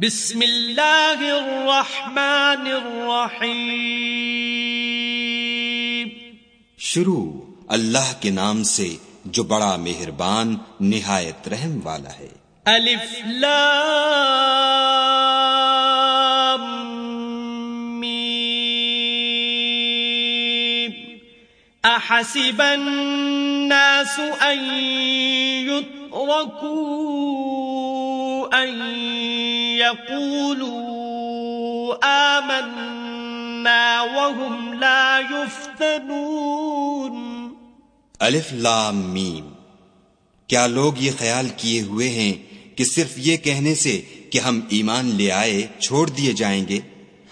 بسم اللہ الرحمن الرحیم۔ شروع اللہ کے نام سے جو بڑا مہربان نہایت رحم والا ہے۔ الف لام۔ میم احسب الناس ان يتركوا ان يقولوا آمنا وهم لا يفتنون. الف لام میم. کیا لوگ یہ خیال کیے ہوئے ہیں کہ صرف یہ کہنے سے کہ ہم ایمان لے آئے چھوڑ دیے جائیں گے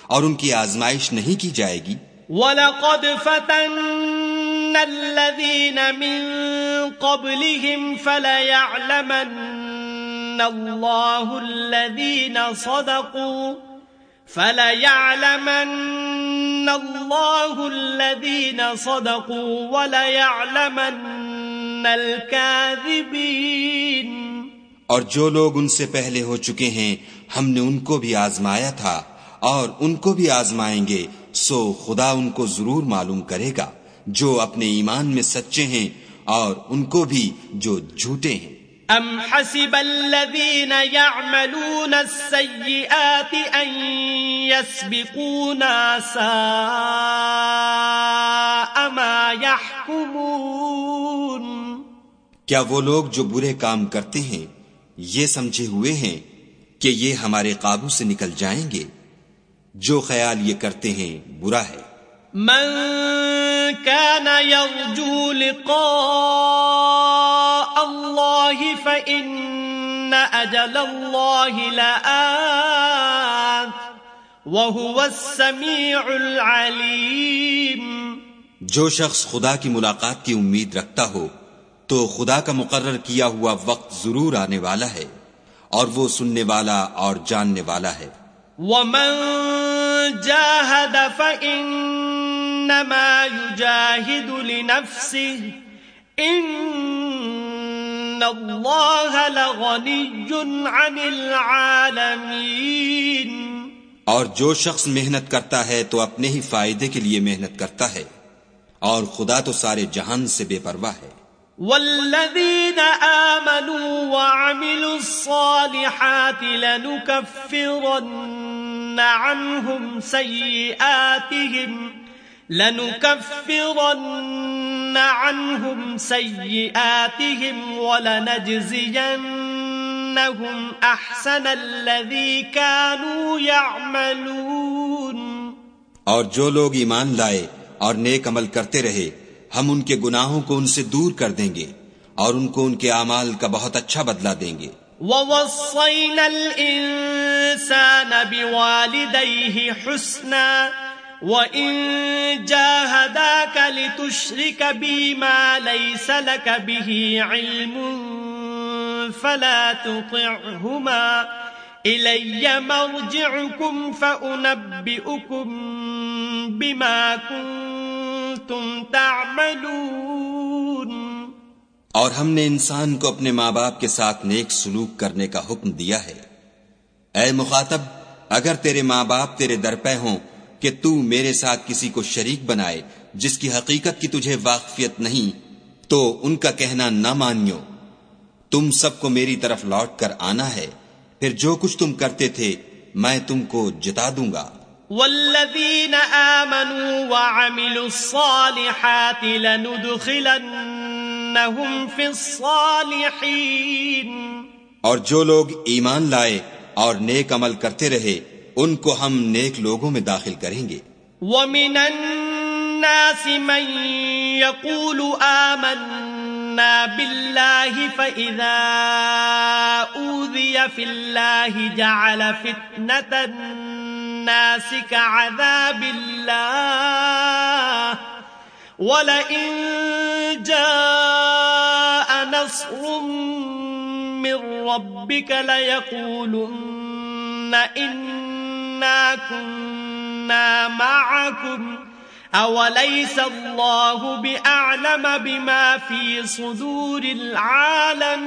اور ان کی آزمائش نہیں کی جائے گی؟ وَلَقَدْ فَتَنَّ الَّذِينَ مِن قَبْلِهِمْ فَلَيَعْلَمَنَّ اللَّهُ الَّذِينَ صَدَقُوا فَلَيَعْلَمَنَّ اللَّهُ الَّذِينَ صَدَقُوا وَلَيَعْلَمَنَّ الْكَاذِبِينَ اور جو لوگ ان سے پہلے ہو چکے ہیں، ہم نے ان کو بھی آزمایا تھا، اور ان کو بھی آزمائیں گے، سو خدا ان کو ضرور معلوم کرے گا، جو اپنے ایمان میں سچے ہیں اور ان کو بھی جو جھوٹے ہیں۔ ام حسب الذين يعملون السيئات ان يسبقونا ساء ما يحكمون کیا وہ لوگ جو برے کام کرتے ہیں یہ سمجھے ہوئے ہیں کہ یہ ہمارے قابو سے نکل جائیں گے؟ جو خیال یہ کرتے ہیں برا ہے۔ من كان يرجو لقاء الله فإن أجل الله لآت وهو السميع العليم. جو شخص خدا کی ملاقات کی امید رکھتا ہو تو خدا کا مقرر کیا ہوا وقت ضرور آنے والا ہے اور وہ سننے والا اور جاننے والا ہے۔ ومن جاهد فإنما يجاهد لنفسه الله لغني عن العالمين اور جو شخص محنت کرتا ہے تو اپنے ہی فائدے کے لیے محنت کرتا ہے اور خدا تو سارے جہان سے بے پرواہ ہے۔ والذين آمنوا وعملوا الصالحات لنكفرن عنهم سيئاتهم لنكفرن عنهم سيئاتهم ولنجزينهم أحسن الذي كانوا يعملون. اور جو لوگ ایمان لائے اور نیک عمل کرتے رہے ہم ان کے گناہوں کو ان سے دور کر دیں گے اور ان کو ان کے اعمال کا بہت اچھا بدلہ دیں گے۔ وَوَصَّيْنَا الْإِنسَانَ بِوَالِدَيْهِ حُسْنًا وَإِن جَاهَدَاكَ لِتُشْرِكَ بِي مَا لَيْسَ لَكَ بِهِ عِلْمٌ فَلَا تُطِعْهُمَا إِلَيَّ مَرْجِعُكُمْ فَأُنَبِّئُكُمْ بِمَا كُنْتُمْ تعملون اور ہم نے انسان کو اپنے ماں باپ کے ساتھ نیک سلوک کرنے کا حکم دیا ہے۔ اے مخاطب، اگر تیرے ماں باپ تیرے در پہ ہوں کہ تو میرے ساتھ کسی کو شریک بنائے جس کی حقیقت کی تجھے واقفیت نہیں تو ان کا کہنا نہ مانیو۔ تم سب کو میری طرف لوٹ کر آنا ہے۔ پھر جو کچھ تم کرتے تھے میں تم کو جتا دوں گا۔ والذين آمنوا وعملوا الصالحات لندخلنهم في الصالحين اور جو لوگ ایمان لائے اور نیک عمل کرتے رہے ان کو ہم نیک لوگوں میں داخل کریں گے۔ ومن الناس من يقول آمنا بالله فإذا أوذي في الله جعل فتنة الناس كعذاب الله ولئن جاء نصر من ربك ليقولن إنا كنا معكم. أوليس الله بأعلم بما في صدور العالمين؟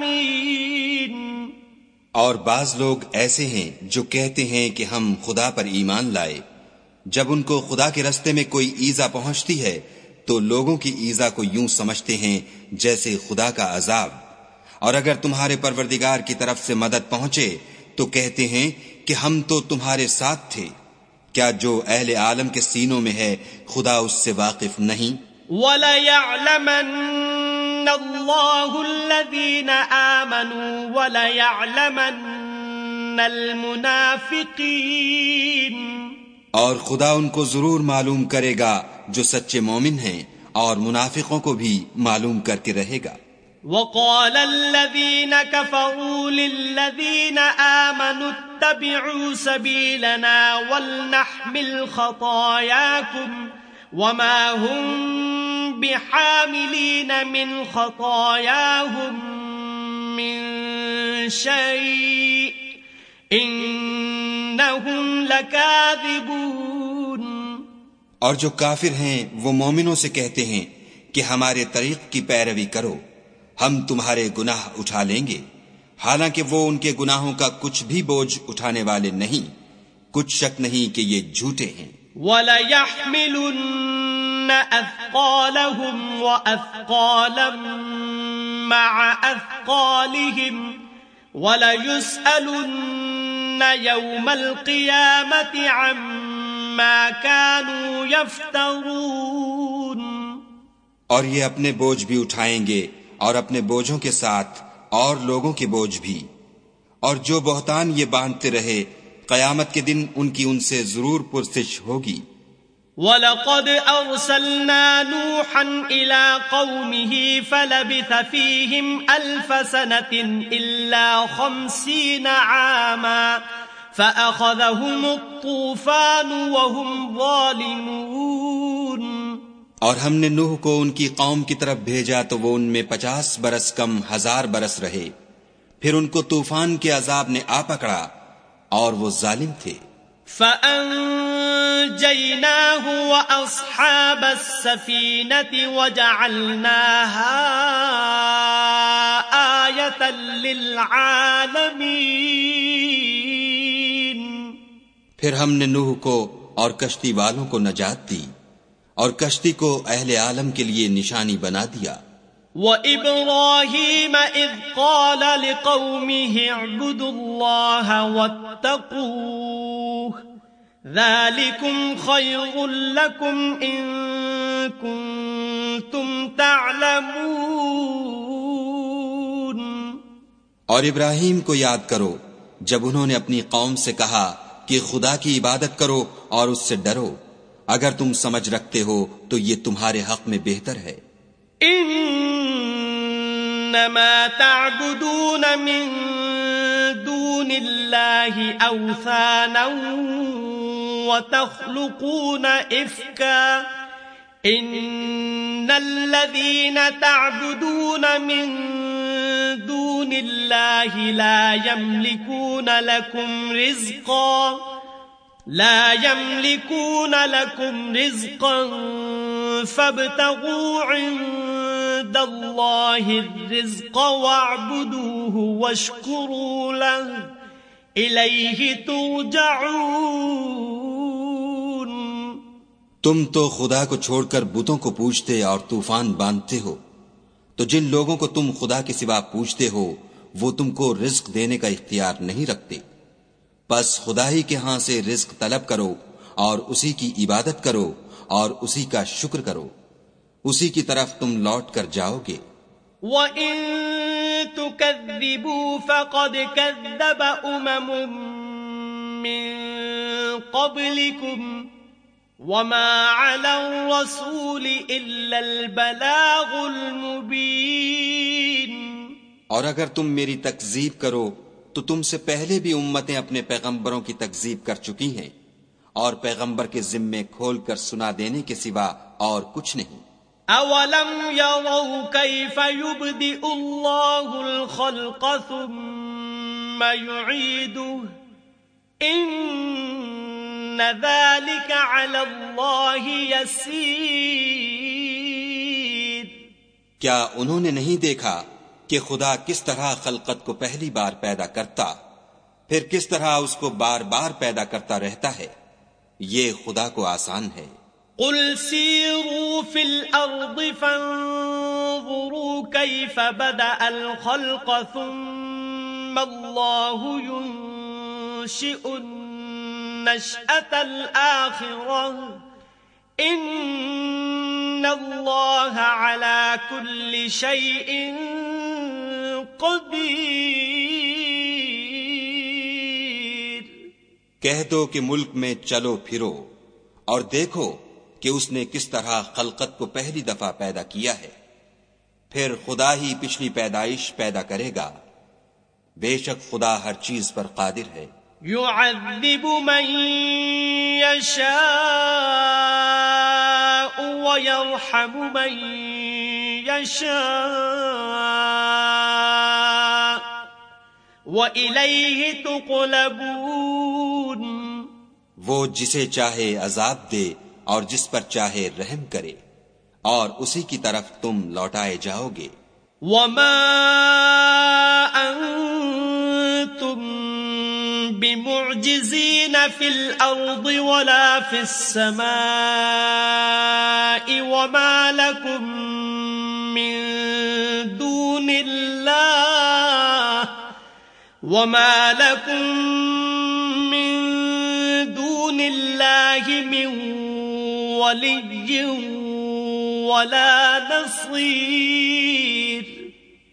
اور بعض لوگ ایسے ہیں جو کہتے ہیں کہ ہم خدا پر ایمان لائے۔ جب ان کو خدا کے رستے میں کوئی ایزا پہنچتی ہے، تو لوگوں کی ایزا کو یوں سمجھتے ہیں جیسے خدا کا عذاب۔ اور اگر تمہارے پروردگار کی طرف سے مدد پہنچے، تو کہتے ہیں کہ ہم تو تمہارے ساتھ تھے۔ کیا جو اہل عالم کے سینوں میں ہے خدا اس سے واقف نہیں؟ وَلَيَعْلَمَنَّ اللَّهُ الَّذِينَ آمَنُوا وَلَيَعْلَمَنَّ الْمُنَافِقِينَ۔ اور خدا ان کو ضرور معلوم کرے گا جو سچے مومن ہیں اور منافقوں کو بھی معلوم کر کے رہے گا۔ وقال الذين كفروا للذين آمنوا اتبعوا سبيلنا ولنحمل خطاياكم وما هم بحاملين من خطاياهم من شيء إنهم لكاذبون اور جو کافر ہیں وہ مومنوں سے کہتے ہیں کہ ہمارے طریق کی پیروی کرو۔ ہم تمہارے گناہ اٹھا لیں گے۔ حالانکہ وہ ان کے گناہوں کا کچھ بھی بوجھ اٹھانے والے نہیں۔ کچھ شک نہیں کہ یہ جھوٹے ہیں۔ وَلَيَحْمِلُنَّ أَثْقَالَهُمْ وَأَثْقَالًا مَعَ أَثْقَالِهِمْ وَلَيُسْأَلُنَّ يَوْمَ الْقِيَامَةِ عَمَّا كَانُوا يَفْتَرُونَ۔ اور یہ اپنے بوجھ بھی اٹھائیں گے۔ اور اپنے بوجھوں کے ساتھ اور لوگوں کے بوجھ بھی۔ اور جو بہتان یہ باندھتے رہے، قیامت کے دن ان کی ان سے ضرور پرسش ہوگی۔ وَلَقَدْ أَرْسَلْنَا نُوحًا إِلَىٰ قَوْمِهِ فَلَبِثَ فِيهِمْ أَلْفَ سَنَةٍ إِلَّا خَمْسِينَ عَامًا فَأَخَذَهُمُ الطُّوفَانُ وَهُمْ ظَالِمُونَ اور ہم نے نوح کو ان کی قوم کی طرف بھیجا تو وہ ان میں پچاس برس کم ہزار برس رہے۔ پھر ان کو طوفان کے عذاب نے آ پکڑا اور وہ ظالم تھے۔ فَأَنجَيْنَاهُ وَأَصْحَابَ السَّفِينَةِ وَجَعَلْنَاهَا آيَةً لِلْعَالَمِينَ۔ پھر ہم نے نوح کو اور کشتی والوں کو نجات دی۔ اور کشتی کو اہل عالم کے لیے نشانی بنا دیا۔ وَإِبْرَاهِيمَ إِذْ قَالَ لِقَوْمِهِ اعْبُدُوا اللَّهَ وَاتَّقُوهُ ذَلِكُمْ خَيْرٌ لَكُمْ إِن كُنتُمْ تَعْلَمُونَ۔ اور ابراہیم کو یاد کرو جب انہوں نے اپنی قوم سے کہا کہ خدا کی عبادت کرو اور اس سے ڈرو۔ اگر تم سمجھ رکھتے ہو تو یہ تمہارے حق میں بہتر ہے۔ انما تعبدون من دون الله اوثانا وتخلقون افكا ان الذين تعبدون من دون الله لا يملكون لكم رزقا۔ لا يملكون لكم رزقا فابتغوا عند الله الرزق واعبدوه واشكروا له إليه ترجعون. تم تو خدا کو چھوڑ کر بتوں کو پوچھتے اور طوفان باندھتے ہو۔ تو جن لوگوں کو تم خدا کے سوا پوچھتے ہو، وہ تم کو رزق دینے کا اختیار نہیں رکھتے۔ بس خدا ہی کے ہاں سے رزق طلب کرو اور اسی کی عبادت کرو اور اسی کا شکر کرو۔ اسی کی طرف تم لوٹ کر جاؤ گے۔ وَإِن تُكَذِّبُوا فَقَدْ كَذَّبَ أُمَمٌ مِّن قَبْلِكُمْ وَمَا عَلَى الرَّسُولِ إِلَّا الْبَلَاغُ الْمُبِينَ۔ اور اگر تم میری تکذیب کرو تو تم سے پہلے بھی امتیں اپنے پیغمبروں کی تکذیب کر چکی ہیں اور پیغمبر کے ذمے کھول کر سنا دینے کے سوا اور کچھ نہیں۔ اولم يروا كيف يبدئ الله الخلق ثم يعيده ان ذلك على الله يسير کیا انہوں نے نہیں دیکھا کہ خدا کس طرح خلقت کو پہلی بار پیدا کرتا، پھر کس طرح اس کو بار بار پیدا کرتا رہتا ہے، یہ خدا کو آسان ہے۔ قل سيروا في الأرض فانظروا كيف بدأ الخلق ثم الله ينشئ النشأة الآخرة إن الله على كل شيء قدير کہہ دو کہ ملک میں چلو پھرو اور دیکھو کہ اس نے کس طرح خلقت کو پہلی دفعہ پیدا کیا ہے۔ پھر خدا ہی پچھلی پیدائش پیدا کرے گا۔ بے شک خدا ہر چیز پر قادر ہے۔ يعذب من يشاء ويرحم من يشاء وإليه تقلبون وہ جسے چاہے عذاب دے اور جس پر چاہے رحم کرے اور اسی کی طرف تم لوٹائے جاؤ گے۔ وما انتم بمعجزين في الارض ولا في السماء وما لكم من دون وما لكم من دون الله من ولا نصير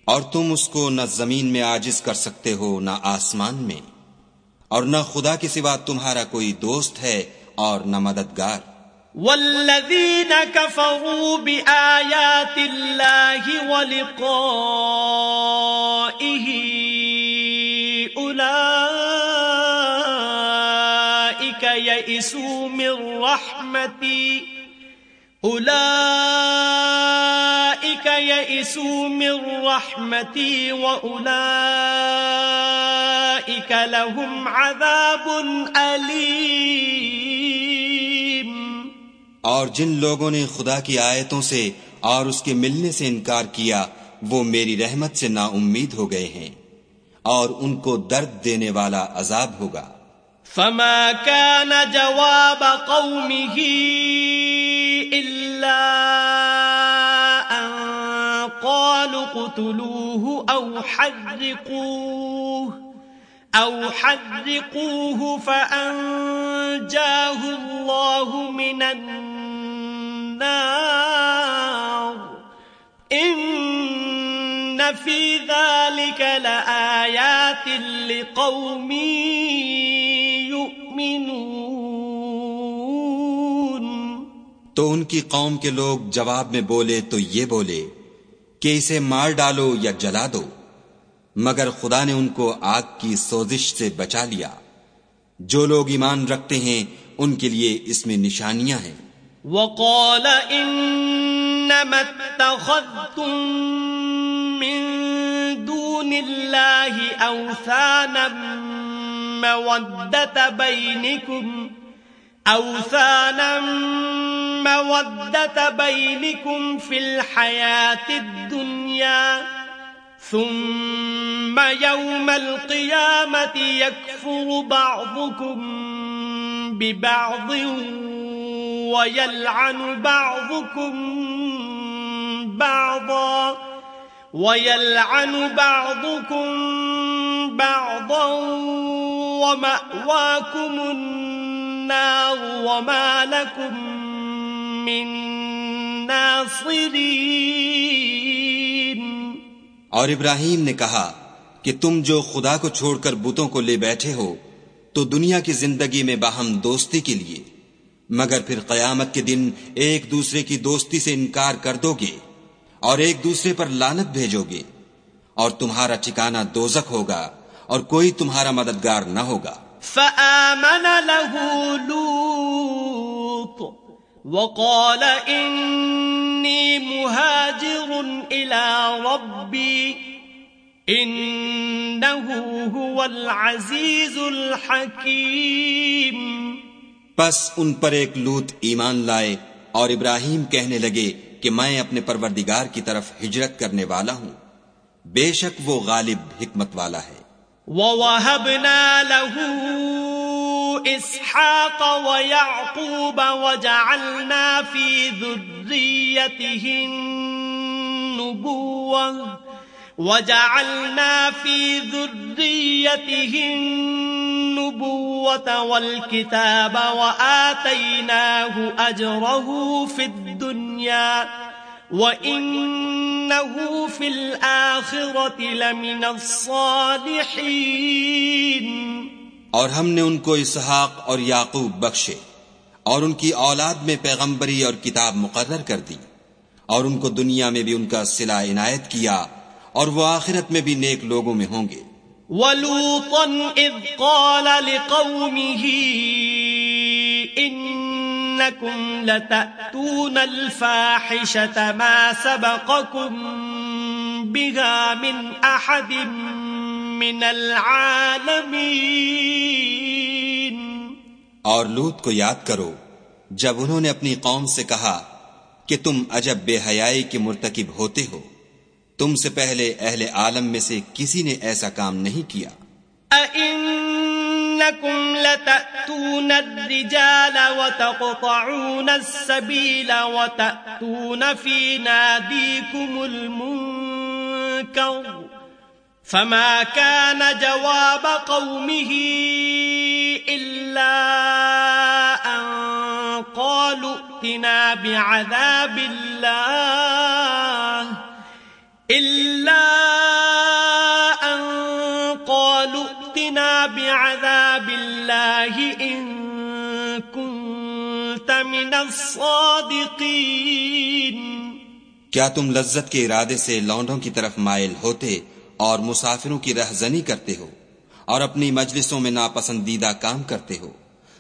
اور تم اس کو نہ زمین میں آجز کر سکتے ہو نہ آسمان میں اور نہ خدا کے سوا تمہارا کوئی دوست ہے اور نہ مددگار۔ والذین كفروا بآیات اللہ ولقائه اولئیک یئسوا من رحمتی أولئك يئسوا من رحمتي وأولئك لهم عذاب أليم. اور جن لوگوں نے خدا کی آیتوں سے اور اس کے ملنے سے انکار کیا، وہ میری رحمت سے نا امید ہو گئے ہیں۔ اور ان کو درد دینے والا عذاب ہوگا۔ فما كان جواب قومه إلا أن قالوا قتلوه أو حرقوه أو حرقوه فأنجاه الله من النار في ذلك لآيات لقوم يؤمنون تو ان کی قوم کے لوگ جواب میں بولے تو یہ بولے کہ اسے مار ڈالو یا جلا دو۔ مگر خدا نے ان کو آگ کی سوزش سے بچا لیا۔ جو لوگ ایمان رکھتے ہیں ان کے لیے اس میں نشانیاں ہیں۔ وقال انما اتخذتم دون الله اوثانا مودة بينكم اوثانا مودة بينكم في الحياة الدنيا، ثم يوم القيامة يكفر بعضكم ببعض ويلعن بعضكم بعضا. ويلعن بعضكم بعضا ومأواكم النار وما لكم من اور ابراہیم نے کہا کہ تم جو خدا کو چھوڑ کر بتوں کو لے بیٹھے ہو، تو دنیا کی زندگی میں باہم دوستی کے لیے۔ مگر پھر قیامت کے دن ایک دوسرے کی دوستی سے انکار کر دو گے۔ اور ایک دوسرے پر لانت بھیجو گے اور تمہارا ٹھکانہ دوزک ہوگا اور کوئی تمہارا مددگار نہ ہوگا۔ فآمن له لوط وقال إني مهاجر إلى ربي إنه هو العزيز الحكيم۔ پس ان پر ایک لوت ایمان لائے اور ابراہیم کہنے لگے کہ میں اپنے پروردگار کی طرف ہجرت کرنے والا ہوں۔ بے شک وہ غالب حکمت والا ہے۔ ووهبنا له إسحاق ويعقوب وجعلنا في ذريته النبوة وجعلنا في ذريته النبوة والكتاب وآتيناه أجره في الدنيا وَإِنَّهُ فِي الْآخِرَةِ لَمِنَ الصَّالِحِينَ. اور ہم نے ان کو اسحاق اور یعقوب بخشے اور ان کی اولاد میں پیغمبری اور کتاب مقرر کر دی اور ان کو دنیا میں بھی ان کا صلح عنایت کیا اور وہ آخرت میں بھی نیک لوگوں میں ہوں گے۔ وَلُوطًا اِذْ قَالَ لِقَوْمِهِ انکم لتأتون الفاحشة ما سبقكم بها من احد من العالمین اور لوت کو یاد کرو جب انہوں نے اپنی قوم سے کہا کہ تم عجب بے حیائی کے مرتکب ہوتے ہو تم سے پہلے اہل عالم میں سے کسی نے ایسا کام نہیں کیا۔ إنكم لتأتون الرجال وتقطعون السبيل وتأتون في ناديكم المنكر فما كان جواب قومه إلا أن قالوا ائتنا بعذاب الله إلا أن قالوا اتنا بعذاب ان من کیا تم لذت کے ارادے سے لونڈوں کی طرف مائل ہوتے اور مسافروں کی رہزنی کرتے ہو اور اپنی مجلسوں میں ناپسندیدہ کام کرتے ہو؟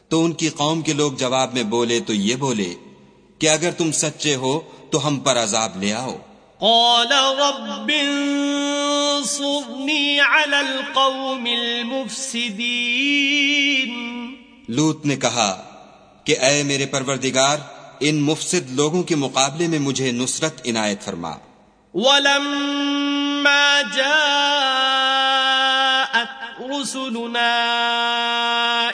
تو ان کی قوم کے لوگ جواب میں بولے تو یہ بولے کہ اگر تم سچے ہو تو ہم پر عذاب لے آؤ۔ قال رب انصرني على القوم المفسدين لوت نے کہا کہ اے میرے پروردگار ان مفسد لوگوں کے مقابلے میں مجھے نصرت عنایت فرما۔ ولما جاءت رسلنا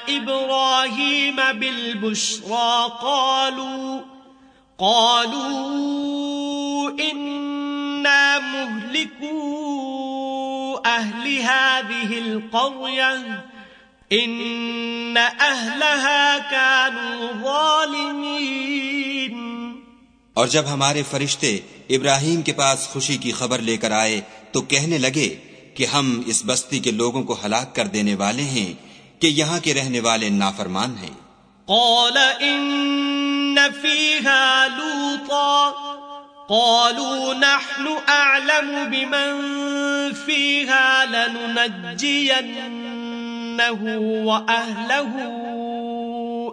إبراهيم بالبشرى قالوا قالوا إنا مهلكوا أهل هذه القرية إن أهلها كانوا ظالمين. اور جب ہمارے فرشتے ابراہیم کے پاس خوشی کی خبر لے کر آئے تو کہنے لگے کہ ہم اس بستی کے لوگوں کو ہلاک کر دینے والے ہیں کہ یہاں کے رہنے والے نافرمان ہیں۔ قال ان فيها لوطا قالوا نحن أعلم بمن فيها لننجينه وأهله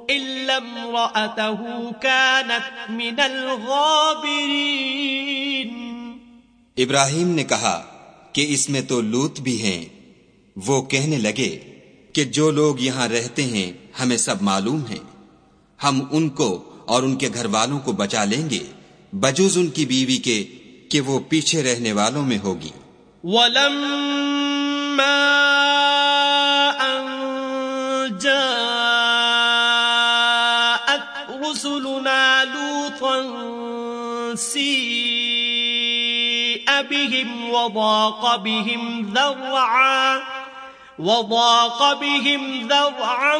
إلا امرأته كانت من الغابرين. ابراہیم نے کہا کہ اس میں تو لوت بھی ہیں۔ وہ کہنے لگے کہ جو لوگ یہاں رہتے ہیں ہمیں سب معلوم ہیں۔ ہم ان کو اور ان کے گھر والوں کو بچا لیں گے۔ بجوز ان کی بیوی کے کہ وہ پیچھے رہنے والوں میں ہوگی۔ وَلَمَّا جَاءَتْ رُسُلُنَا لُوطًا سِيءَ بِهِمْ وَضَاقَ بِهِمْ ذَرْعًا، وَضَاقَ بِهِمْ ذَرْعًا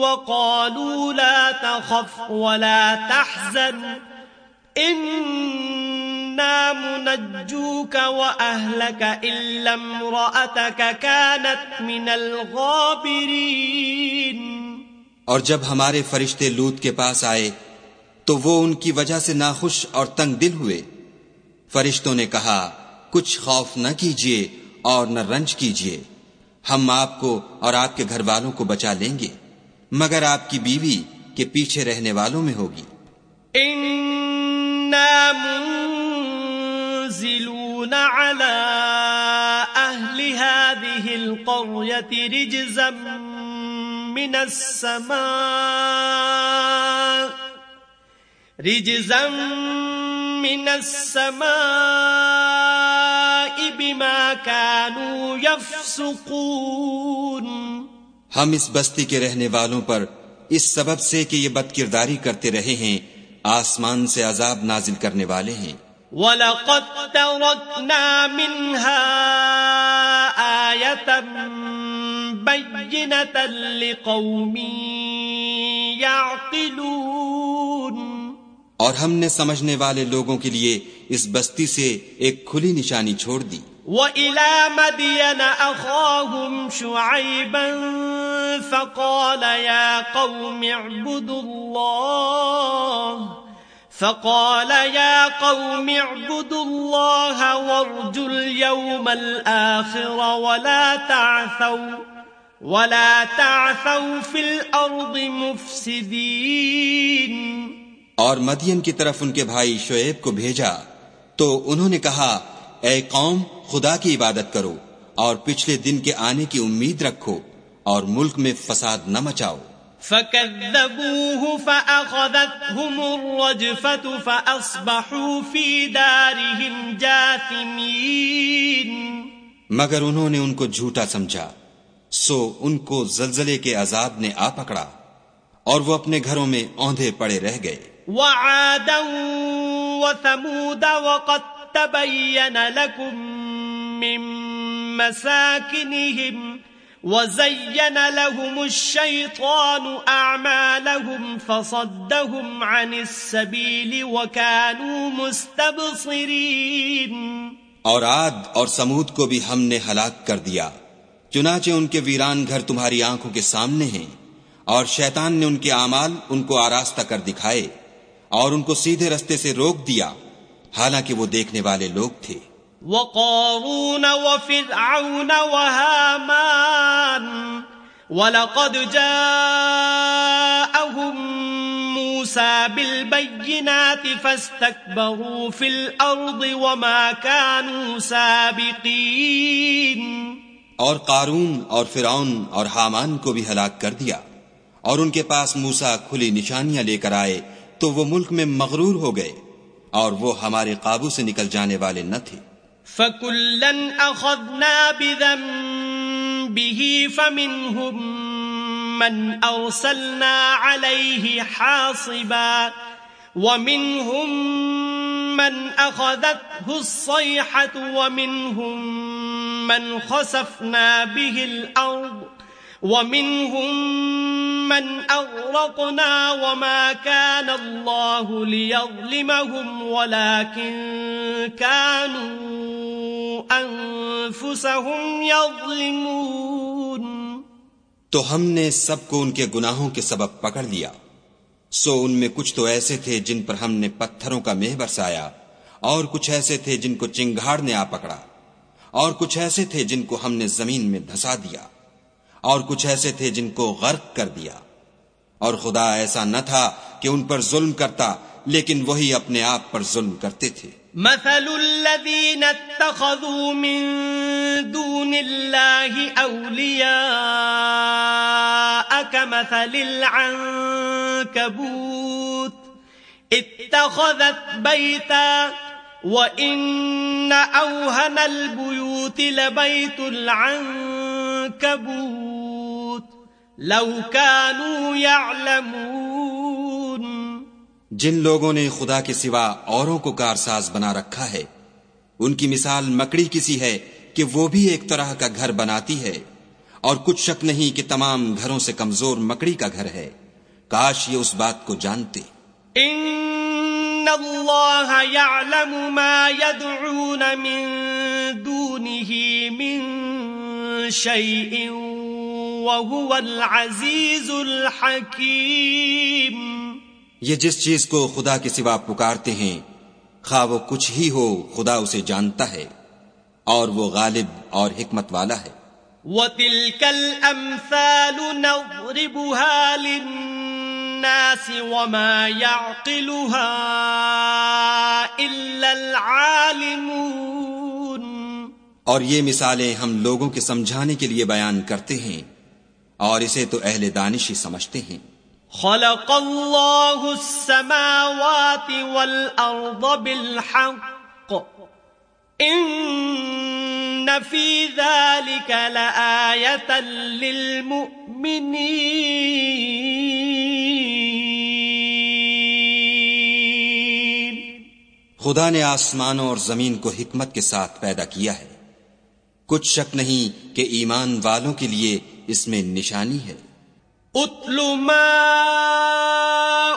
وقالوا لا تخف ولا تحزن۔ منجوك كانت من الغابرين۔ اور جب ہمارے فرشتے لوت کے پاس آئے تو وہ ان کی وجہ سے ناخوش اور تنگ دل ہوئے۔ فرشتوں نے کہا کچھ خوف نہ کیجیے اور نہ رنج کیجیے۔ ہم آپ کو اور آپ کے گھر والوں کو بچا لیں گے مگر آپ کی بیوی کے پیچھے رہنے والوں میں ہوگی۔ منزلون على اہل هذه القرية رجزا من السماء رجزا من السماء بما كانوا يفسقون ہم اس بستی کے رہنے والوں پر اس سبب سے کہ یہ بد کرداری کرتے رہے ہیں آسمان سے عذاب نازل کرنے والے ہیں۔ وَلَقَدْ تَرَكْنَا مِنْهَا آيَةً بَيِّنَةً لِقَوْمٍ يَعْقِلُونَ۔ اور ہم نے سمجھنے والے لوگوں کے لیے اس بستی سے ایک کھلی نشانی چھوڑ دی۔ وَإِلَى مَدْيَنَ أَخَاهُمْ شُعَيْبًا فَقَالَ يَا قَوْمِ اعْبُدُوا اللَّهَ فقال يا قوم اعبدوا الله وارجوا اليوم الآخر ولا تعثوا ولا تعثوا في الأرض مفسدين اور مدین کی طرف ان کے بھائی شعیب کو بھیجا تو انہوں نے کہا، اے قوم خدا کی عبادت کرو اور پچھلے دن کے آنے کی امید رکھو اور ملک میں فساد نہ مچاؤ۔ فكذبوه فأخذتهم الرجفة فأصبحوا في دارهم جاثمين۔ مگر انہوں نے ان کو جھوٹا سمجھا۔ سو ان کو زلزلے کے عذاب نے آ پکڑا اور وہ اپنے گھروں میں اوندھے پڑے رہ گئے۔ وعادا وثمود وقد تبين لكم من مساكنهم وزين لهم الشيطان أعمالهم فصدهم عن السبيل وكانوا مستبصرين. اور عاد اور سمود کو بھی ہم نے ہلاک کر دیا، چنانچہ ان کے ویران گھر تمہاری آنکھوں کے سامنے ہیں، اور شیطان نے ان کے اعمال ان کو آراستہ کر دکھائے، اور ان کو سیدھے رستے سے روک دیا، حالانکہ وہ دیکھنے والے لوگ تھے۔ وقارون وفرعون وهامان ولقد جاءهم موسى بالبينات فاستكبروا في الأرض وما كانوا سابقين. اور قارون اور فرعون اور حامان کو بھی ہلاک کر دیا اور ان کے پاس موسا کھلی نشانیاں لے کر آئے تو وہ ملک میں مغرور ہو گئے اور وہ ہمارے قابو سے نکل جانے والے نہ تھے۔ فَكُلًّا أَخَذْنَا بِذَنبِهِ فَمِنْهُمْ مَنْ أَرْسَلْنَا عَلَيْهِ حَاصِبًا وَمِنْهُمْ مَنْ أَخَذَتْهُ الصَّيْحَةُ وَمِنْهُمْ مَنْ خَسَفْنَا بِهِ الْأَرْضِ وَمِنْهُمْ من أغرقنا وما كان الله ليظلمهم ولكن كانوا أنفسهم يظلمون تو ہم نے سب کو ان کے گناہوں کے سبب پکڑ لیا۔ سو ان میں کچھ تو ایسے تھے جن پر ہم نے پتھروں کا مہ برسایا، اور کچھ ایسے تھے جن کو چنگاڑ نے آ پکڑا، اور کچھ ایسے تھے جن کو ہم نے زمین میں دھسا دیا۔ اور کچھ ایسے تھے جن کو غرق کر دیا۔ اور خدا ایسا نہ تھا کہ ان پر ظلم کرتا، لیکن وہی اپنے آپ پر ظلم کرتے تھے۔ مثل الذين اتخذوا من دون الله أولياء كمثل العنكبوت اتخذت بيتا وإن أوهن البيوت لبيت العنكبوت لو كانوا يعلمون جن لوگوں نے خدا کے سوا اوروں کو کارساز بنا رکھا ہے ان کی مثال مکڑی کسی ہے کہ وہ بھی ایک طرح کا گھر بناتی ہے اور کچھ شک نہیں کہ تمام گھروں سے کمزور مکڑی کا گھر ہے۔ کاش یہ اس بات کو جانتے۔ ان اللہ يعلم ما يدعون من دونه من شيء وهو العزيز الحكيم یہ جس چیز کو خدا کے سوا پکارتے ہیں خواہ وہ کچھ ہی ہو خدا اسے جانتا ہے اور وہ غالب اور حکمت والا ہے۔ وَتِلْكَ الْأَمْثَالُ نَضْرِبُهَا لِلنَّاسِ الناس وما يعقلها إلا العالمون. اور یہ مثالیں ہم لوگوں کے سمجھانے کے لیے بیان کرتے ہیں اور اسے تو اہل دانش ہی سمجھتے ہیں۔ خلق اللہ السماوات والارض بالحق۔ ان في ذلك لآية للمؤمنين۔ خدا نے آسمانوں اور زمین کو حکمت کے ساتھ پیدا کیا ہے۔ کچھ شک نہیں کہ ایمان والوں کے لیے اس میں نشانی ہے۔ اتل ما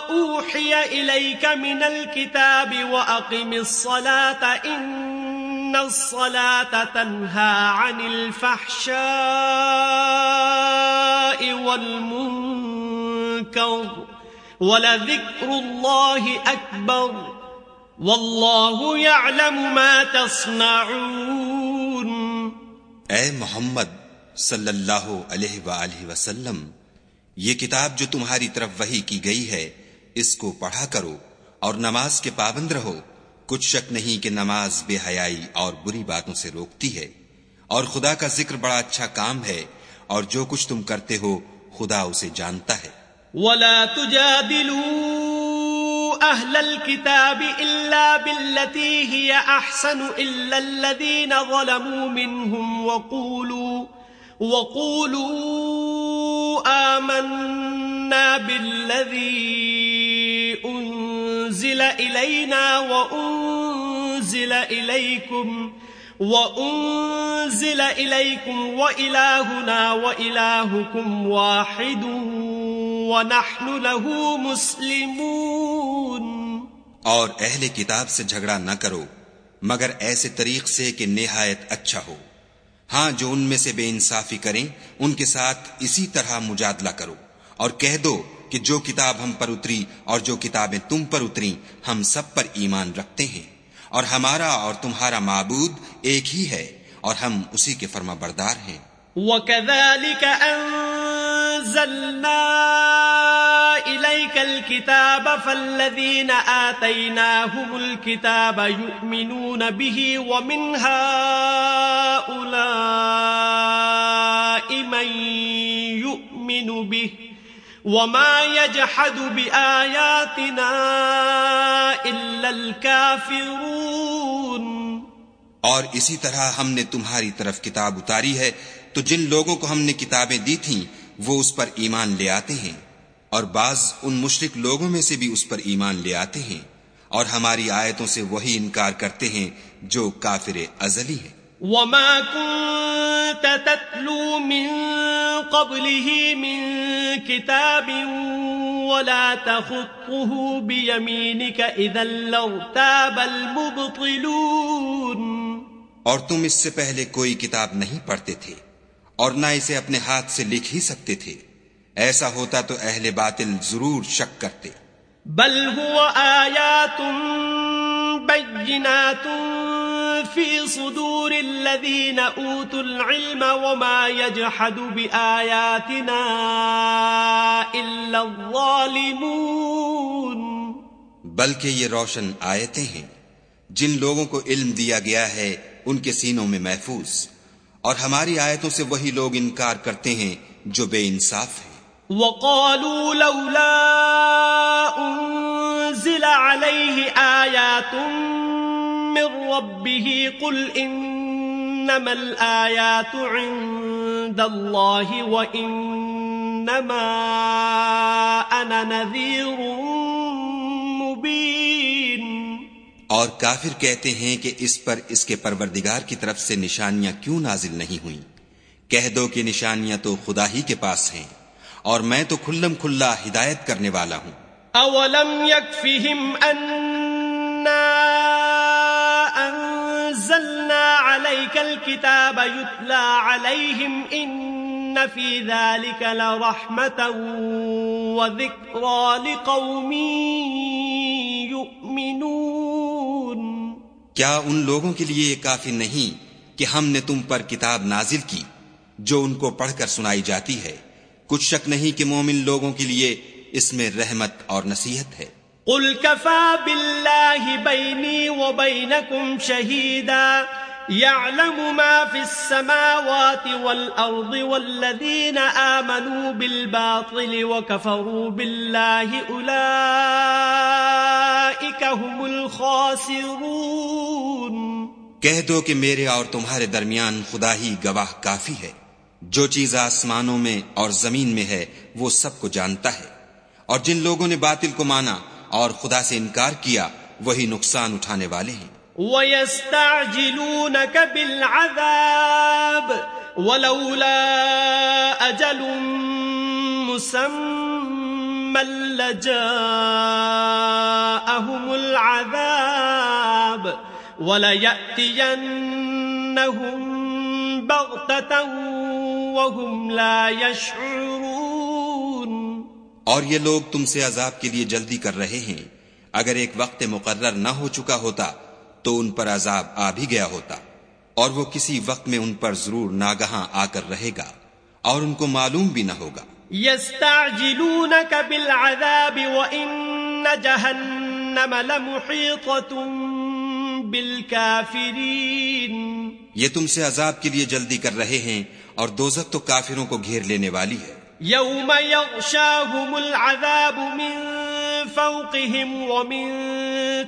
اوحی الیک من الكتاب واقم الصلاة ان الصلاة تنہا عن الفحشاء والمنکر ولذکر اللہ اکبر واللہ يعلم ما تصنعون اے محمد صلی اللہ علیہ وآلہ وسلم، یہ کتاب جو تمہاری طرف وہی کی گئی ہے، اس کو پڑھا کرو اور نماز کے پابند رہو۔ کچھ شک نہیں کہ نماز بے حیائی اور بری باتوں سے روکتی ہے اور خدا کا ذکر بڑا اچھا کام ہے اور جو کچھ تم کرتے ہو، خدا اسے جانتا ہے۔ ولا تجادلوا أهل الكتاب إلا بالتي هي أحسن إلا الذين ظلموا منهم وقولوا وقولوا آمنا بالذي أنزل إلينا وأنزل إليكم وأنزل إليكم وإلهنا وإلهكم واحد ونحن له مسلمون. اور اہل کتاب سے جھگڑا نہ کرو، مگر ایسے طریق سے کہ نہایت اچھا ہو۔ ہاں جو ان میں سے بے انصافی کریں، ان کے ساتھ اسی طرح مجادلہ کرو اور کہہ دو کہ جو کتاب ہم پر اتری اور جو کتابیں تم پر اتری، ہم سب پر ایمان رکھتے ہیں۔ اور ہمارا اور تمہارا معبود ایک ہی ہے اور ہم اسی کے فرما بردار ہیں۔ وَكَذَلِكَ أَنزَلْنَا إِلَيْكَ الْكِتَابَ فَالَّذِينَ آتَيْنَاهُمُ الْكِتَابَ يُؤْمِنُونَ بِهِ وَمِنْ هَؤُلَاءِ مَنْ يُؤْمِنُ بِهِ وما يجحد بآياتنا إلا الكافرون اور اسی طرح ہم نے تمہاری طرف کتاب اتاری ہے تو جن لوگوں کو ہم نے کتابیں دی تھیں، وہ اس پر ایمان لے آتے ہیں۔ اور بعض ان مشرک لوگوں میں سے بھی اس پر ایمان لے آتے ہیں۔ اور ہماری آیتوں سے وہی انکار کرتے ہیں جو کافر ازلی ہیں۔ وما كنت تتلو من قبله من كتاب ولا تخطه بيمينك إذا لارتاب المبطلون اور تم اس سے پہلے کوئی کتاب نہیں پڑھتے تھے اور نہ اسے اپنے ہاتھ سے لکھ ہی سکتے تھے۔ ایسا ہوتا تو اہل باطل ضرور شک کرتے۔ بل هو آیات بینات في صدور الذين أوتوا العلم وما يجحد بآياتنا إلا الظالمون بلکہ یہ روشن آیتیں ہیں جن لوگوں کو علم دیا گیا ہے ان کے سینوں میں محفوظ۔ اور ہماری آیتوں سے وہی لوگ انکار کرتے ہیں جو بے انصاف ہیں۔ وقالوا لولا انزل عليه آيات من ربه قل إنما الآيات عند الله وإنما أنا نذير مبين. اور کافر کہتے ہیں کہ اس پر اس کے پروردگار کی طرف سے نشانیاں کیوں نازل نہیں ہوئیں؟ کہہ دو کہ نشانیاں تو خدا ہی کے پاس ہیں اور میں تو کھلم کھلا ہدایت کرنے والا ہوں۔ اولم يكفهم اننا عليك الكتاب يتلى عليهم ان في ذلك لرحمة وذكرى لقوم يؤمنون۔ کیا ان لوگوں کے لیے یہ کافی نہیں کہ ہم نے تم پر کتاب نازل کی جو ان کو پڑھ کر سنائی جاتی ہے؟ کچھ شک نہیں کہ مومن لوگوں کے لیے اس میں رحمت اور نصیحت ہے۔ قل كفى بالله بيني وبينكم شهيدا۔ يعلم ما في السماوات والأرض والذين آمنوا بالباطل وكفروا بالله أولئك هم الخاسرون. کہہ دو کہ میرے اور تمہارے درمیان خدا ہی گواہ کافی ہے۔ جو چیز آسمانوں میں اور زمین میں ہے، وہ سب کو جانتا ہے۔ اور جن لوگوں نے باطل کو مانا اور خدا سے انکار کیا، وہی نقصان اٹھانے والے ہیں۔ وَيَسْتَعْجِلُونَكَ بِالْعَذَابِ وَلَوْلَا أَجَلٌ مُسَمَّا لَجَاءَهُمُ الْعَذَابِ وَلَيَأْتِيَنَّهُمْ بَغْتَةً وَهُمْ لَا يَشْعُرُونَ اور یہ لوگ تم سے عذاب کے لیے جلدی کر رہے ہیں، اگر ایک وقت مقرر نہ ہو چکا ہوتا تو ان پر عذاب آ بھی گیا ہوتا اور وہ کسی وقت میں ان پر ضرور ناگہاں آ کر رہے گا اور ان کو معلوم بھی نہ ہوگا۔ يستعجلونك بالعذاب وإن جهنم لمحيطة بالكافرين یہ تم سے عذاب کے لیے جلدی کر رہے ہیں اور دوزک تو کافروں کو گھیر لینے والی ہے۔ يوم يغشاهم العذاب من فوقهم ومن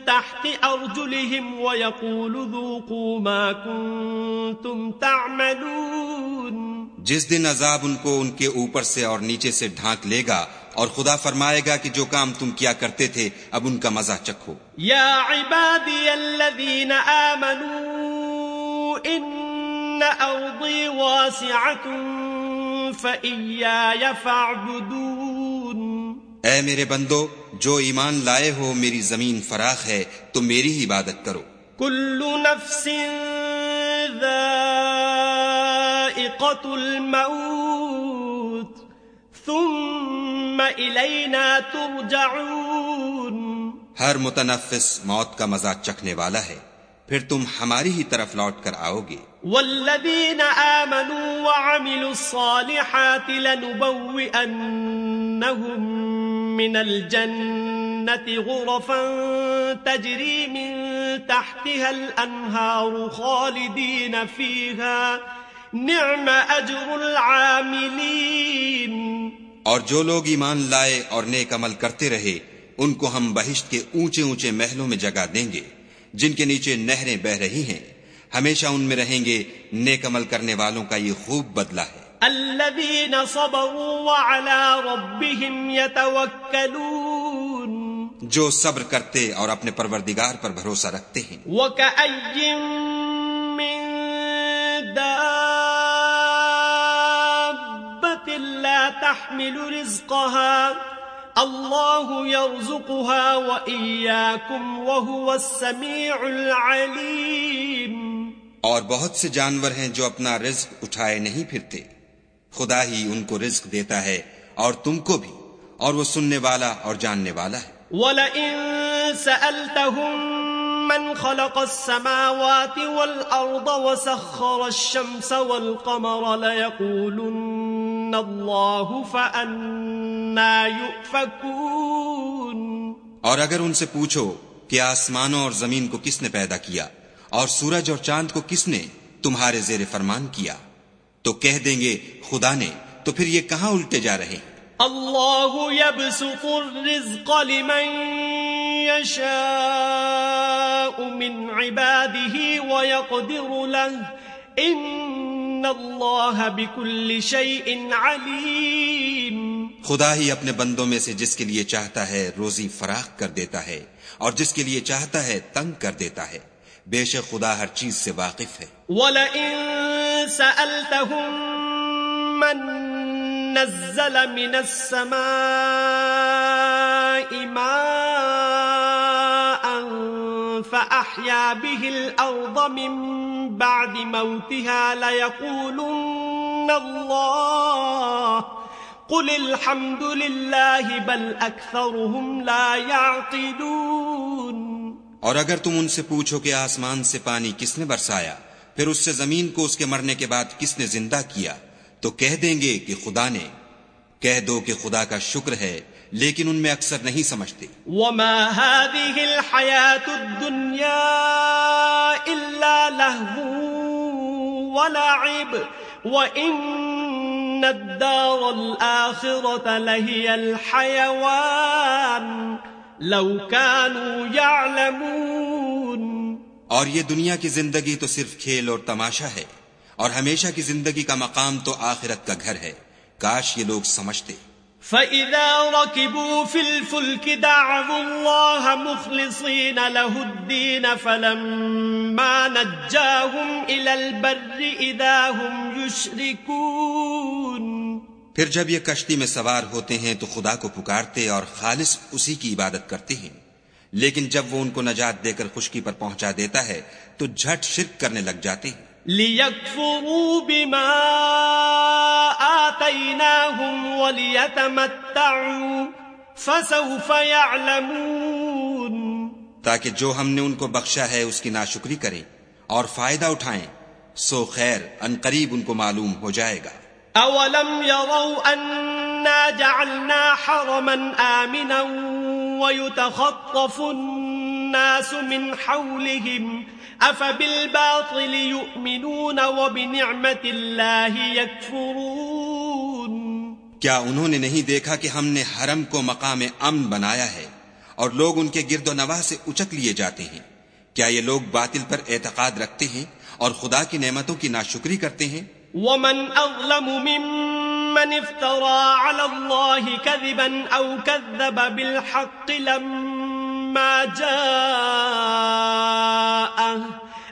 تحت أرجلهم ويقول ذوقوا ما كنتم تعملون. جس دن عذاب ان کو ان کے اوپر سے اور نیچے سے ڈھانک لے گا اور خدا فرمائے گا کہ جو کام تم کیا کرتے تھے اب ان کا مزہ چکھو۔ یا عبادی الذین آمنوا ان ارضی واسعت فإیای فاعبدون۔ اے میرے بندو جو ایمان لائے ہو میری زمین فراخ ہے تو میری ہی عبادت کرو۔ کل نفس ذائقة الموت ثم إلينا ترجعون۔ ہر متنفس موت کا مزہ چکھنے والا ہے۔ پھر تم ہماری ہی طرف لوٹ کر آؤ گے۔ والذین آمنوا وعملوا الصالحات لنبوئنهم من الجنة غرفا تجري من تحتها الأنهار خالدين فيها نعم أجر العاملين اور جو لوگ ایمان لائے اور نیک عمل کرتے رہے، ان کو ہم بہشت کے اونچے اونچے محلوں میں جگہ دیں گے، جن کے نیچے نہریں بہ رہی ہیں۔ ہمیشہ ان میں رہیں گے نیک عمل کرنے والوں کا یہ خوب بدلہ ہے۔ الذين صبروا وعلى ربهم يتوكلون. جو صبر کرتے اور اپنے پروردگار پر بھروسہ رکھتے ہیں۔ وكأي من دابة لا تحمل رزقها الله يرزقها وإياكم وهو السميع العليم۔ اور بہت سے جانور ہیں جو اپنا رزق اٹھائے نہیں پھرتے۔ خدا ہی ان کو رزق دیتا ہے اور تم کو بھی اور وہ سننے والا اور جاننے والا ہے۔ وَلَئِن سَأَلْتَهُم مَّنْ خَلَقَ السَّمَاوَاتِ وَالْأَرْضَ وَسَخَّرَ الشَّمْسَ وَالْقَمَرَ لَيَقُولُنَّ اللَّهُ فَأَنَّا يُؤْفَكُونَ۔ اور اگر ان سے پوچھو کہ آسمانوں اور زمین کو کس نے پیدا کیا اور سورج اور چاند کو کس نے تمہارے زیر فرمان کیا؟ تو کہہ دیں گے خدا نے تو پھر یہ کہاں الٹے جا رہے ہیں؟ اللہ يبسط الرزق لمن يشاء من عباده ويقدر له. ان اللہ بكل شيء علیم. خدا ہی اپنے بندوں میں سے جس کے لیے چاہتا ہے روزی فراخ کر دیتا ہے اور جس کے لیے چاہتا ہے تنگ کر دیتا ہے۔ بے شک خدا ہر چیز سے واقف ہے۔ وَلَئِن سألتهم من نزل من السماء ماء فأحيا به الأرض من بعد موتها ليقولن الله قل الحمد لله بل أكثرهم لا يعقلون اور اگر تم ان سے پوچھو کہ آسمان سے پانی کس نے برسایا، پھر اس سے زمین کو اس کے مرنے کے بعد کس نے زندہ کیا، تو کہہ دیں گے کہ خدا نے۔ کہہ دو کہ خدا کا شکر ہے، لیکن ان میں اکثر نہیں سمجھتے۔ وما هذه الحياة الدنيا إلا لهو ولعب وإن الدار الآخرة لهي الحيوان لو كانوا يعلمون۔ اور یہ دنیا کی زندگی تو صرف کھیل اور تماشا ہے اور ہمیشہ کی زندگی کا مقام تو آخرت کا گھر ہے۔ کاش یہ لوگ سمجھتے۔ فَإِذَا رَكِبُوا فِي الْفُلْكِ دَعَوُوا اللَّهَ مُخْلِصِينَ لَهُ الدِّينَ فَلَمَّا نَجَّاهُمْ إِلَى الْبَرِّ إِذَا هُمْ يُشْرِكُونَ۔ پھر جب یہ کشتی میں سوار ہوتے ہیں تو خدا کو پکارتے اور خالص اسی کی عبادت کرتے ہیں۔ لیکن جب وہ ان کو نجات دے کر خشکی پر پہنچا دیتا ہے تو جھٹ شرک کرنے لگ جاتے ہیں۔ لِيَكْفُرُوا بِمَا آتَيْنَاهُمْ وَلِيَتَمَتَّعُوا فَسَوْفَ يَعْلَمُونَ۔ تاکہ جو ہم نے ان کو بخشا ہے اس کی ناشکری کریں اور فائدہ اٹھائیں سو خیر ان قریب ان کو معلوم ہو جائے گا۔ أَوَلَمْ يَرَوْا أَنَّا جَعَلْنَا حَرَمًا آمِنًا وَيُتَخَطَّفُ النَّاسُ مِنْ حَوْلِهِمْ أَفَبِالْبَاطِلِ يُؤْمِنُونَ وَبِنِعْمَةِ اللَّهِ يَكْفُرُونَ کیا انہوں نے نہیں دیکھا کہ ہم نے حرم کو مقام امن بنایا ہے اور لوگ ان کے گرد و نواح سے اچک لیے جاتے ہیں؟ کیا یہ لوگ باطل پر اعتقاد رکھتے ہیں اور خدا کی نعمتوں کی ناشکری کرتے ہیں؟ ومن أظلم ممن افترى على الله كذبا أو كذب بالحق لما جاءه.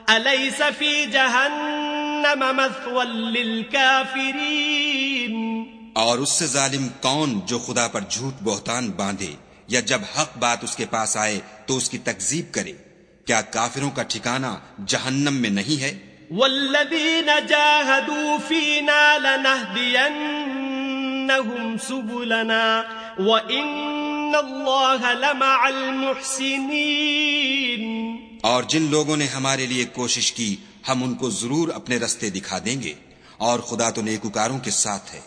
أليس في جهنم مثوى للكافرين؟ اور اس سے ظالم کون جو خدا پر جھوٹ بہتان باندھے یا جب حق بات اس کے پاس آئے تو اس کی تکذیب کرے؟ کیا کافروں کا ٹھکانہ جہنم میں نہیں ہے؟ والذین جاهدوا فینا لنہدینہم سبلنا وإن اللہ لمع المحسنین اور جن لوگوں نے ہمارے لیے کوشش کی، ہم ان کو ضرور اپنے رستے دکھا دیں گے اور خدا تو نیکوکاروں کے ساتھ ہے۔